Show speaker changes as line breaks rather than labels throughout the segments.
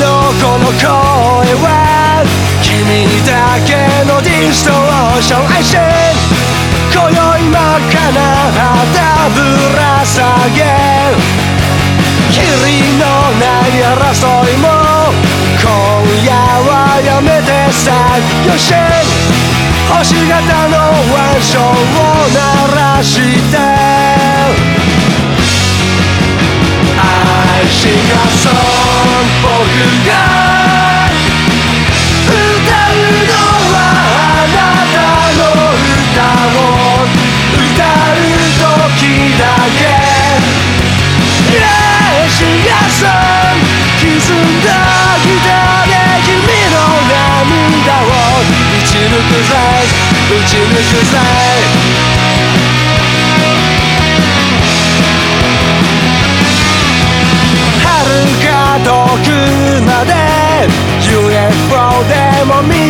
のこの声は君だけのディストーション。愛して今宵真っ赤な旗ぶら下げ霧のない争いも今夜はやめてさよし。星形のワンションを鳴らして。愛しがそんぽ打ち抜くぜ打ち抜くぜ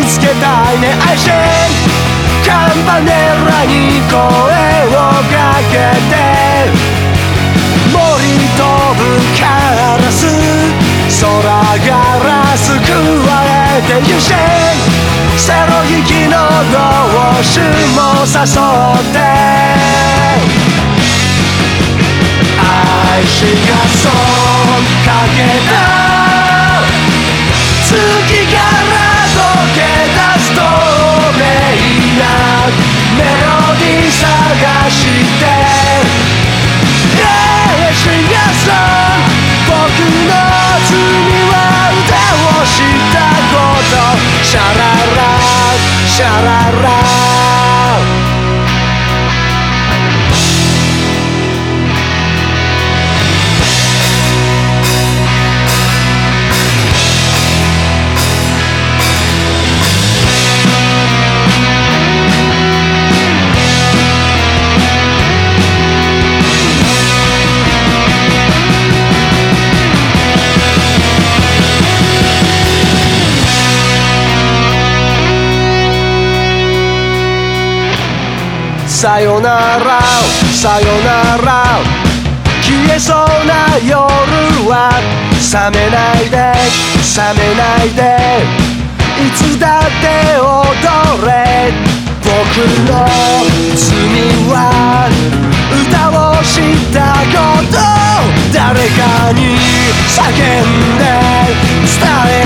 つけたいね愛してカンパネラに声をかけて。森飛ぶカラス空ガラス加えてゆしセロ引きの同士も誘って。愛しがそう。かけた。シさよなら。さよなら。消えそうな夜は覚めないで覚めないで。いつだって踊れ。僕の罪は歌をしたこと。誰かに叫んで伝え